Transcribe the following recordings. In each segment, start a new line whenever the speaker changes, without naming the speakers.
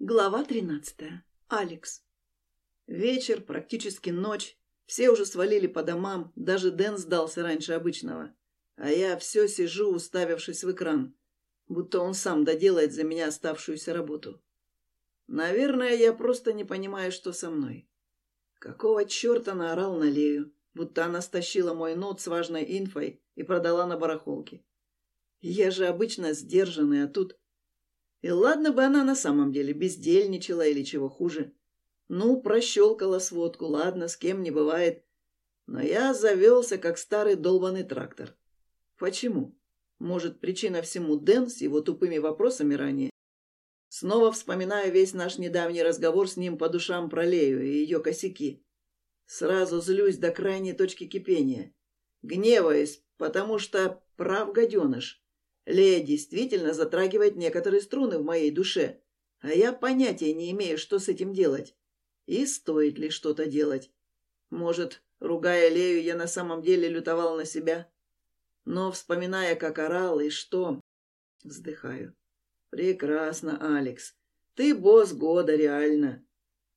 Глава тринадцатая. Алекс. Вечер, практически ночь. Все уже свалили по домам, даже Дэн сдался раньше обычного. А я все сижу, уставившись в экран, будто он сам доделает за меня оставшуюся работу. Наверное, я просто не понимаю, что со мной. Какого черта наорал на Лею, будто она стащила мой нот с важной инфой и продала на барахолке. Я же обычно сдержанный, а тут и ладно бы она на самом деле бездельничала или чего хуже. Ну, прощелкала сводку, ладно, с кем не бывает. Но я завелся, как старый долбанный трактор. Почему? Может, причина всему Дэн с его тупыми вопросами ранее? Снова вспоминаю весь наш недавний разговор с ним по душам про Лею и ее косяки. Сразу злюсь до крайней точки кипения. Гневаюсь, потому что прав гаденыш. Лея действительно затрагивает некоторые струны в моей душе, а я понятия не имею, что с этим делать. И стоит ли что-то делать. Может, ругая Лею, я на самом деле лютовал на себя? Но, вспоминая, как орал и что, вздыхаю. Прекрасно, Алекс. Ты босс года, реально.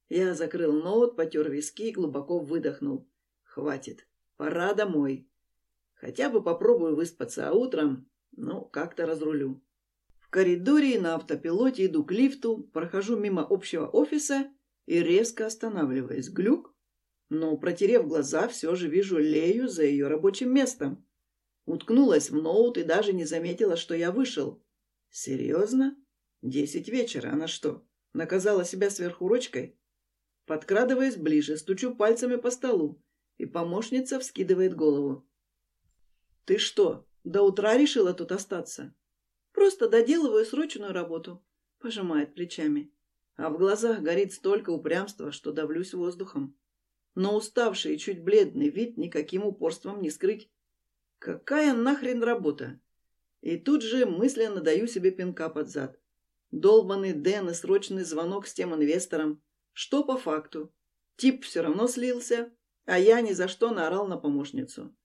Я закрыл ноут, потер виски и глубоко выдохнул. Хватит. Пора домой. Хотя бы попробую выспаться, а утром ну, как-то разрулю. В коридоре на автопилоте иду к лифту, прохожу мимо общего офиса и резко останавливаюсь. Глюк. Но, протерев глаза, все же вижу Лею за ее рабочим местом. Уткнулась в ноут и даже не заметила, что я вышел. Серьезно? Десять вечера. Она что, наказала себя сверхурочкой? Подкрадываясь ближе, стучу пальцами по столу, и помощница вскидывает голову. «Ты что, до утра решила тут остаться. Просто доделываю срочную работу. Пожимает плечами. А в глазах горит столько упрямства, что давлюсь воздухом. Но уставший и чуть бледный вид никаким упорством не скрыть. Какая нахрен работа? И тут же мысленно даю себе пинка под зад. Долбанный Дэн и срочный звонок с тем инвестором. Что по факту? Тип все равно слился, а я ни за что наорал на помощницу.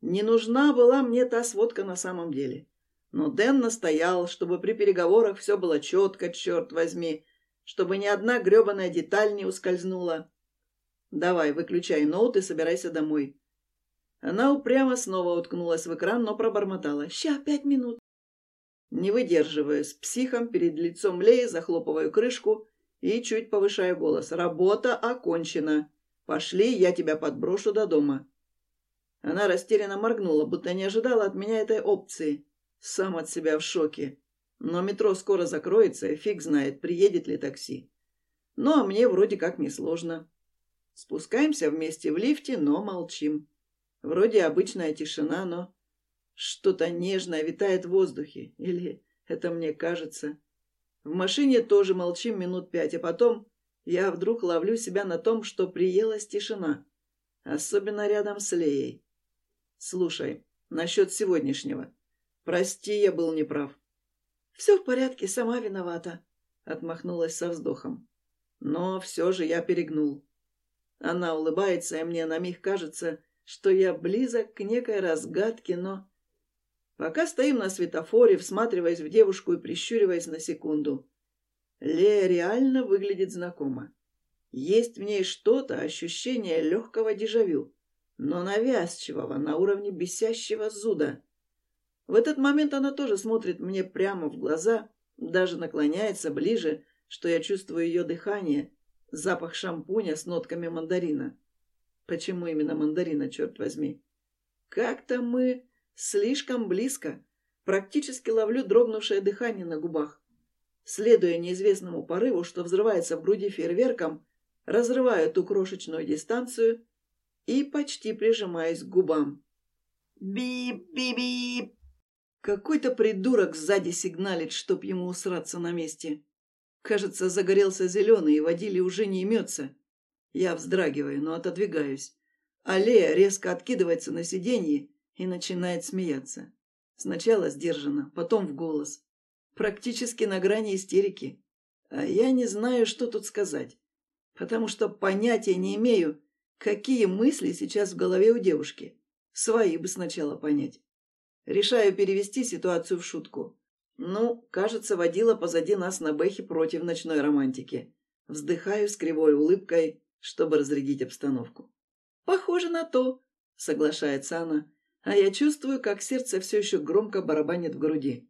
Не нужна была мне та сводка на самом деле. Но Дэн настоял, чтобы при переговорах все было четко, черт возьми, чтобы ни одна гребаная деталь не ускользнула. «Давай, выключай ноут и собирайся домой». Она упрямо снова уткнулась в экран, но пробормотала. «Ща, пять минут». Не выдерживая, с психом перед лицом Леи захлопываю крышку и чуть повышаю голос. «Работа окончена. Пошли, я тебя подброшу до дома». Она растерянно моргнула, будто не ожидала от меня этой опции. Сам от себя в шоке. Но метро скоро закроется, и фиг знает, приедет ли такси. Ну, а мне вроде как несложно. Спускаемся вместе в лифте, но молчим. Вроде обычная тишина, но что-то нежное витает в воздухе. Или это мне кажется. В машине тоже молчим минут пять, а потом я вдруг ловлю себя на том, что приелась тишина. Особенно рядом с Леей. Слушай, насчет сегодняшнего. Прости, я был неправ. Все в порядке, сама виновата, отмахнулась со вздохом. Но все же я перегнул. Она улыбается, и мне на миг кажется, что я близок к некой разгадке, но... Пока стоим на светофоре, всматриваясь в девушку и прищуриваясь на секунду, Лея реально выглядит знакомо. Есть в ней что-то, ощущение легкого дежавю но навязчивого, на уровне бесящего зуда. В этот момент она тоже смотрит мне прямо в глаза, даже наклоняется ближе, что я чувствую ее дыхание, запах шампуня с нотками мандарина. Почему именно мандарина, черт возьми? Как-то мы слишком близко. Практически ловлю дрогнувшее дыхание на губах. Следуя неизвестному порыву, что взрывается в груди фейерверком, разрываю ту крошечную дистанцию и почти прижимаюсь к губам. «Бип-бип-бип!» Какой-то придурок сзади сигналит, чтоб ему усраться на месте. Кажется, загорелся зеленый, и водили уже не имется. Я вздрагиваю, но отодвигаюсь. Аллея резко откидывается на сиденье и начинает смеяться. Сначала сдержанно, потом в голос. Практически на грани истерики. А я не знаю, что тут сказать. Потому что понятия не имею, Какие мысли сейчас в голове у девушки? Свои бы сначала понять. Решаю перевести ситуацию в шутку. Ну, кажется, водила позади нас на Бэхе против ночной романтики. Вздыхаю с кривой улыбкой, чтобы разрядить обстановку. «Похоже на то», — соглашается она, а я чувствую, как сердце все еще громко барабанит в груди.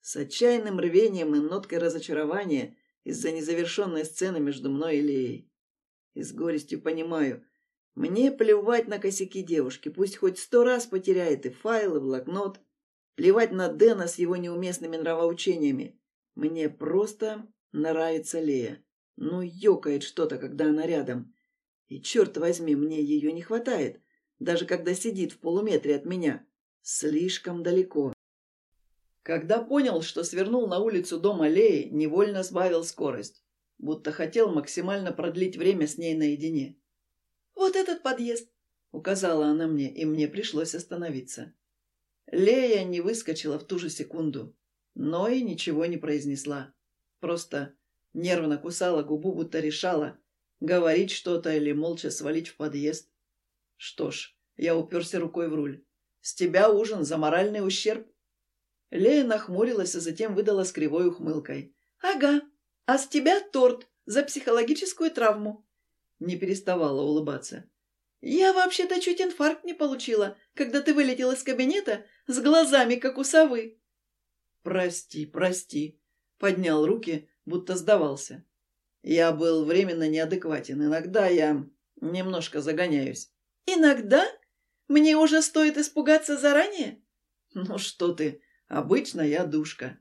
С отчаянным рвением и ноткой разочарования из-за незавершенной сцены между мной и Леей. И с горестью понимаю, мне плевать на косяки девушки, пусть хоть сто раз потеряет и файл, и блокнот. Плевать на Дэна с его неуместными нравоучениями. Мне просто нравится Лея. Ну, ёкает что-то, когда она рядом. И, черт возьми, мне ее не хватает, даже когда сидит в полуметре от меня. Слишком далеко. Когда понял, что свернул на улицу дома Леи, невольно сбавил скорость, будто хотел максимально продлить время с ней наедине. «Вот этот подъезд», — указала она мне, и мне пришлось остановиться. Лея не выскочила в ту же секунду, но и ничего не произнесла. Просто нервно кусала губу, будто решала, говорить что-то или молча свалить в подъезд. Что ж, я уперся рукой в руль. «С тебя ужин за моральный ущерб?» Лея нахмурилась, а затем выдала с кривой ухмылкой. «Ага, а с тебя торт за психологическую травму!» Не переставала улыбаться. «Я вообще-то чуть инфаркт не получила, когда ты вылетел из кабинета с глазами, как у совы». «Прости, прости», — поднял руки, будто сдавался. Я был временно неадекватен. Иногда я немножко загоняюсь. «Иногда? Мне уже стоит испугаться заранее?» «Ну что ты, обычно я душка».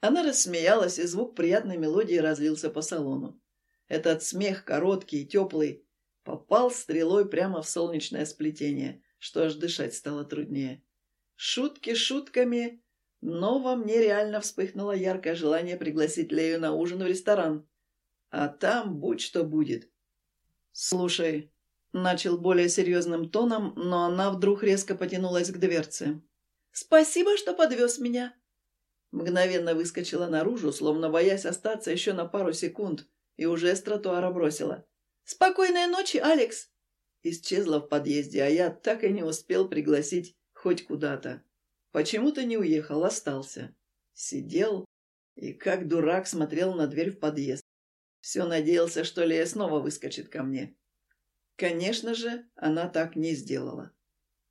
Она рассмеялась, и звук приятной мелодии разлился по салону. Этот смех, короткий и теплый, попал стрелой прямо в солнечное сплетение, что аж дышать стало труднее. Шутки шутками, но во мне реально вспыхнуло яркое желание пригласить Лею на ужин в ресторан. А там будь что будет. «Слушай», — начал более серьезным тоном, но она вдруг резко потянулась к дверце. «Спасибо, что подвез меня». Мгновенно выскочила наружу, словно боясь остаться еще на пару секунд, и уже с тротуара бросила. «Спокойной ночи, Алекс!» Исчезла в подъезде, а я так и не успел пригласить хоть куда-то. Почему-то не уехал, остался. Сидел и как дурак смотрел на дверь в подъезд. Все надеялся, что Лея снова выскочит ко мне. Конечно же, она так не сделала.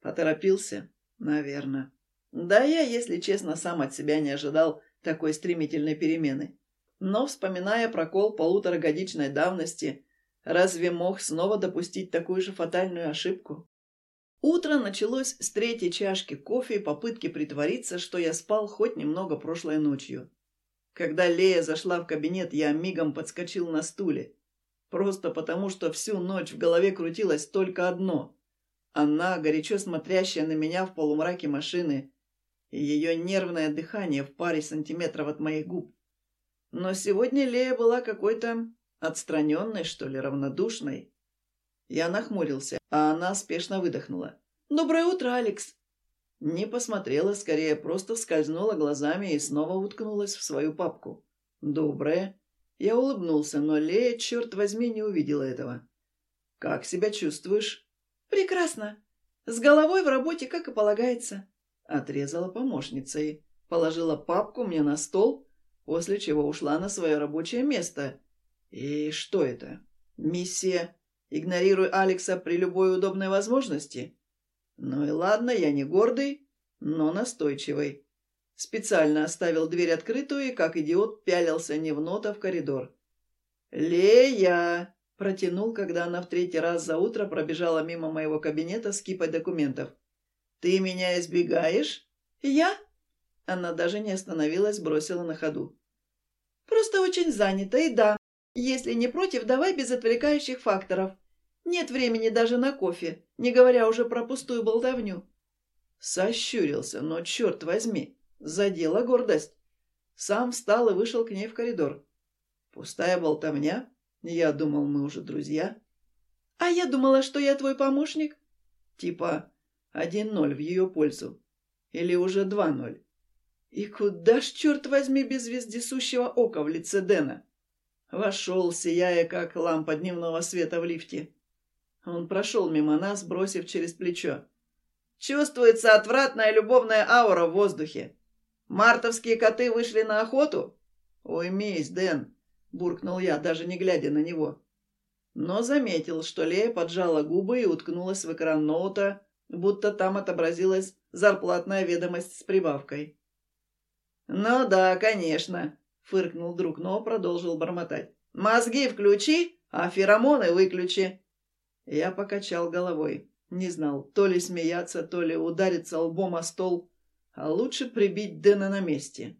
Поторопился? Наверное. Да я, если честно, сам от себя не ожидал такой стремительной перемены. Но, вспоминая прокол полуторагодичной давности, разве мог снова допустить такую же фатальную ошибку? Утро началось с третьей чашки кофе и попытки притвориться, что я спал хоть немного прошлой ночью. Когда Лея зашла в кабинет, я мигом подскочил на стуле. Просто потому, что всю ночь в голове крутилось только одно. Она, горячо смотрящая на меня в полумраке машины, и ее нервное дыхание в паре сантиметров от моих губ. Но сегодня Лея была какой-то отстраненной, что ли, равнодушной. Я нахмурился, а она спешно выдохнула. «Доброе утро, Алекс!» Не посмотрела, скорее просто скользнула глазами и снова уткнулась в свою папку. «Доброе!» Я улыбнулся, но Лея, черт возьми, не увидела этого. «Как себя чувствуешь?» «Прекрасно. С головой в работе, как и полагается». Отрезала помощница и положила папку мне на стол, после чего ушла на свое рабочее место. И что это? Миссия «Игнорируй Алекса при любой удобной возможности»? Ну и ладно, я не гордый, но настойчивый. Специально оставил дверь открытую и, как идиот, пялился не в нота в коридор. «Лея!» — протянул, когда она в третий раз за утро пробежала мимо моего кабинета с кипой документов. «Ты меня избегаешь?» «Я?» Она даже не остановилась, бросила на ходу. «Просто очень занята, и да, если не против, давай без отвлекающих факторов. Нет времени даже на кофе, не говоря уже про пустую болтовню». Сощурился, но, черт возьми, задела гордость. Сам встал и вышел к ней в коридор. Пустая болтовня? Я думал, мы уже друзья. А я думала, что я твой помощник. Типа один ноль в ее пользу. Или уже два ноль. И куда ж, черт возьми, без вездесущего ока в лице Дэна? Вошел, сияя, как лампа дневного света в лифте. Он прошел мимо нас, бросив через плечо. «Чувствуется отвратная любовная аура в воздухе». Мартовские коты вышли на охоту? Уймись, Дэн, буркнул я, даже не глядя на него. Но заметил, что Лея поджала губы и уткнулась в экран ноута, будто там отобразилась зарплатная ведомость с прибавкой. «Ну да, конечно», — фыркнул друг, но продолжил бормотать. «Мозги включи, а феромоны выключи». Я покачал головой. Не знал, то ли смеяться, то ли удариться лбом о стол, а лучше прибить Дэна на месте.